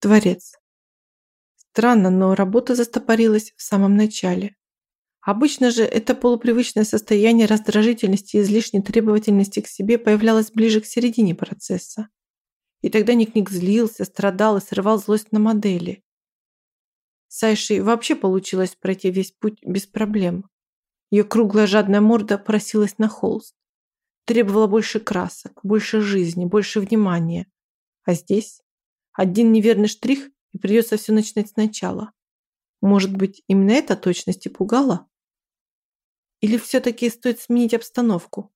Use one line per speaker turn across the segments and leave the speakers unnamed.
Творец. Странно, но работа застопорилась в самом начале. Обычно же это полупривычное состояние раздражительности и излишней требовательности к себе появлялось ближе к середине процесса. И тогда Ник-Ник злился, страдал и срывал злость на модели. С Айшей вообще получилось пройти весь путь без проблем. Ее круглая жадная морда просилась на холст. Требовала больше красок, больше жизни, больше внимания. А здесь один неверный штрих, и придется все начинать сначала. Может быть, именно эта точность и пугала? Или все-таки стоит сменить обстановку?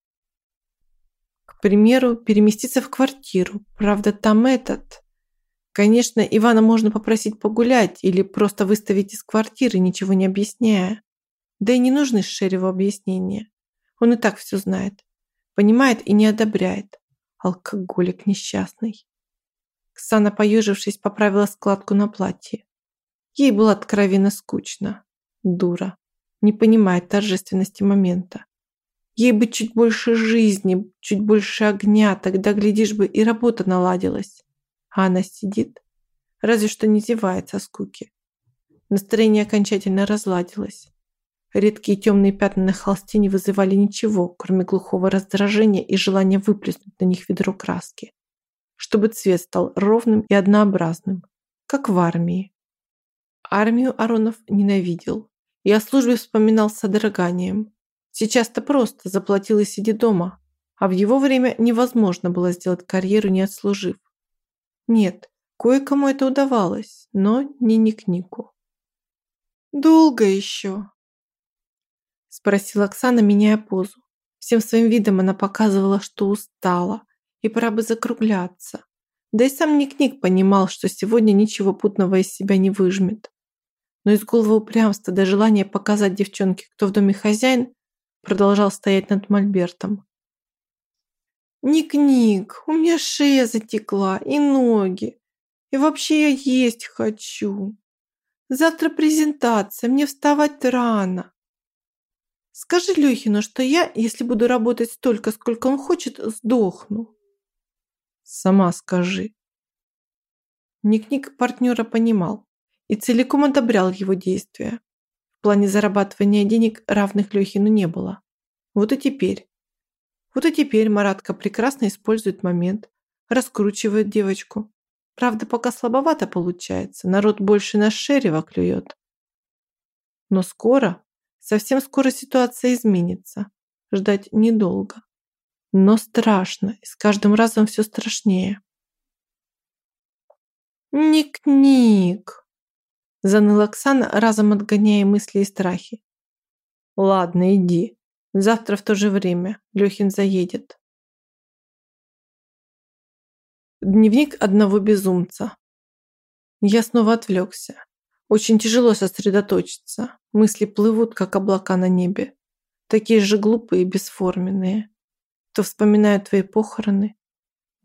К примеру, переместиться в квартиру. Правда, там этот... Конечно, Ивана можно попросить погулять или просто выставить из квартиры, ничего не объясняя. Да и не нужны Шереву объяснения. Он и так все знает. Понимает и не одобряет. Алкоголик несчастный. Ксана, поежившись, поправила складку на платье. Ей было откровенно скучно. Дура не понимает торжественности момента. Ей бы чуть больше жизни, чуть больше огня, тогда, глядишь бы, и работа наладилась. А она сидит, разве что не зевает со скуки. Настроение окончательно разладилось. Редкие темные пятна на холсте не вызывали ничего, кроме глухого раздражения и желания выплеснуть на них ведро краски, чтобы цвет стал ровным и однообразным, как в армии. Армию Аронов ненавидел. И о службе вспоминал с содроганием. Сейчас-то просто заплатил и сиди дома, а в его время невозможно было сделать карьеру, не отслужив. Нет, кое-кому это удавалось, но не Ник-Нику. «Долго еще?» Спросила Оксана, меняя позу. Всем своим видом она показывала, что устала, и пора бы закругляться. Да и сам Ник-Ник понимал, что сегодня ничего путного из себя не выжмет но из голого упрямства до желания показать девчонке, кто в доме хозяин, продолжал стоять над мольбертом. «Ник-ник, у меня шея затекла и ноги. И вообще я есть хочу. Завтра презентация, мне вставать рано. Скажи Лёхину, что я, если буду работать столько, сколько он хочет, сдохну». «Сама скажи». Ник-ник партнера понимал и целиком одобрял его действия. В плане зарабатывания денег равных Лехину не было. Вот и теперь. Вот и теперь Маратка прекрасно использует момент, раскручивает девочку. Правда, пока слабовато получается, народ больше на Шерева клюет. Но скоро, совсем скоро ситуация изменится. Ждать недолго. Но страшно, и с каждым разом все страшнее. «Ник-ник!» Заныла Оксана, разом отгоняя мысли и страхи. Ладно, иди. Завтра в то же время. Лёхин заедет. Дневник одного безумца. Я снова отвлекся. Очень тяжело сосредоточиться. Мысли плывут, как облака на небе. Такие же глупые и бесформенные. То вспоминаю твои похороны.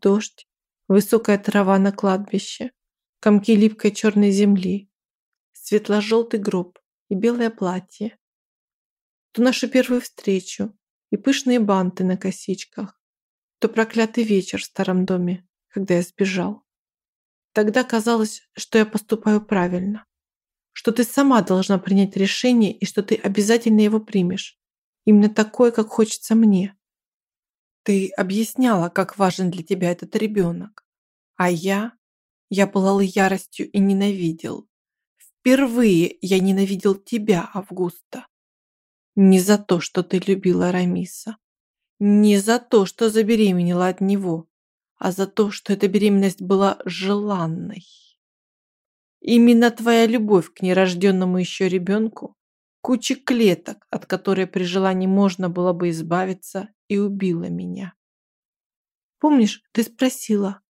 Дождь, высокая трава на кладбище, комки липкой черной земли, светло-желтый гроб и белое платье. То нашу первую встречу и пышные банты на косичках, то проклятый вечер в старом доме, когда я сбежал. Тогда казалось, что я поступаю правильно, что ты сама должна принять решение и что ты обязательно его примешь, именно такое, как хочется мне. Ты объясняла, как важен для тебя этот ребенок, а я, я пылал яростью и ненавидел. Впервые я ненавидел тебя, Августа. Не за то, что ты любила Рамиса. Не за то, что забеременела от него, а за то, что эта беременность была желанной. Именно твоя любовь к нерожденному еще ребенку, куче клеток, от которой при желании можно было бы избавиться, и убила меня. Помнишь, ты спросила,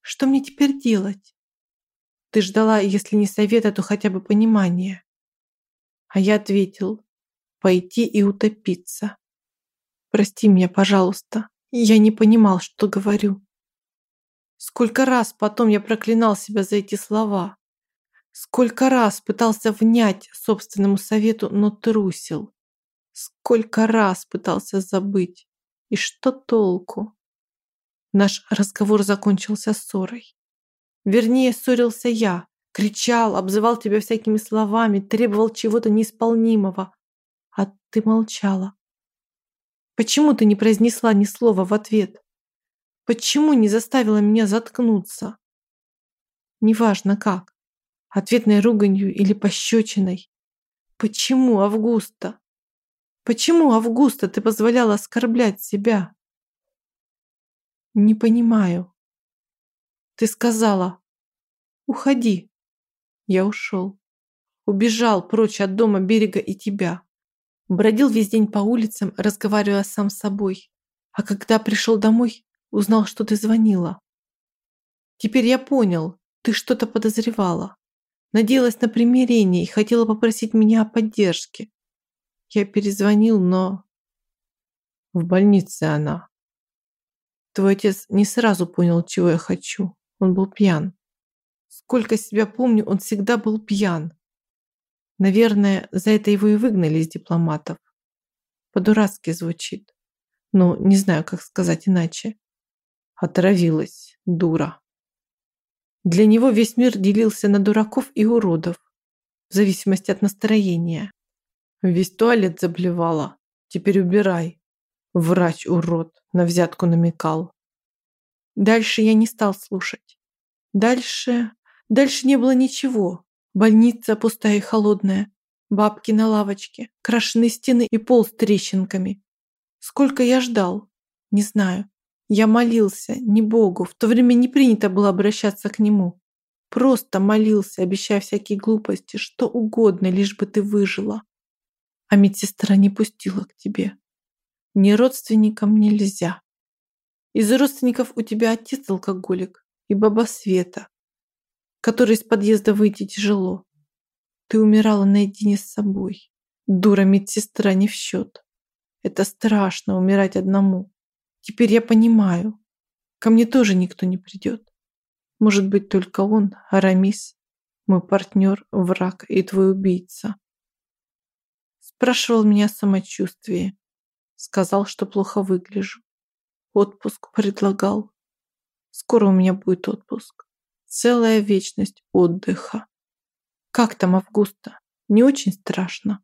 что мне теперь делать? Ты ждала, если не совета, то хотя бы понимания. А я ответил, пойти и утопиться. Прости меня, пожалуйста. Я не понимал, что говорю. Сколько раз потом я проклинал себя за эти слова. Сколько раз пытался внять собственному совету, но трусил. Сколько раз пытался забыть. И что толку? Наш разговор закончился ссорой. Вернее, ссорился я. Кричал, обзывал тебя всякими словами, требовал чего-то неисполнимого. А ты молчала. Почему ты не произнесла ни слова в ответ? Почему не заставила меня заткнуться? Неважно как. Ответной руганью или пощечиной. Почему, Августа? Почему, Августа, ты позволяла оскорблять себя? Не понимаю. Ты сказала, уходи. Я ушел. Убежал прочь от дома, берега и тебя. Бродил весь день по улицам, разговаривая сам с собой. А когда пришел домой, узнал, что ты звонила. Теперь я понял, ты что-то подозревала. Надеялась на примирение и хотела попросить меня о поддержке. Я перезвонил, но... В больнице она. Твой отец не сразу понял, чего я хочу. Он был пьян. Сколько себя помню, он всегда был пьян. Наверное, за это его и выгнали из дипломатов. По-дурацки звучит. Но не знаю, как сказать иначе. Отравилась, дура. Для него весь мир делился на дураков и уродов, в зависимости от настроения. Весь туалет заблевала. Теперь убирай. Врач-урод на взятку намекал. Дальше я не стал слушать. Дальше... Дальше не было ничего. Больница пустая и холодная. Бабки на лавочке. Крашеные стены и пол с трещинками. Сколько я ждал? Не знаю. Я молился, не Богу. В то время не принято было обращаться к Нему. Просто молился, обещая всякие глупости, что угодно, лишь бы ты выжила. А медсестра не пустила к тебе. Ни родственникам нельзя. Из родственников у тебя отец алкоголик и баба Света, которой из подъезда выйти тяжело. Ты умирала наедине с собой. Дура медсестра не в счет. Это страшно, умирать одному. Теперь я понимаю. Ко мне тоже никто не придет. Может быть, только он, Арамис, мой партнер, враг и твой убийца. Спрашивал меня о самочувствии. Сказал, что плохо выгляжу. Отпуск предлагал. Скоро у меня будет отпуск. Целая вечность отдыха. Как там Августа? Не очень страшно.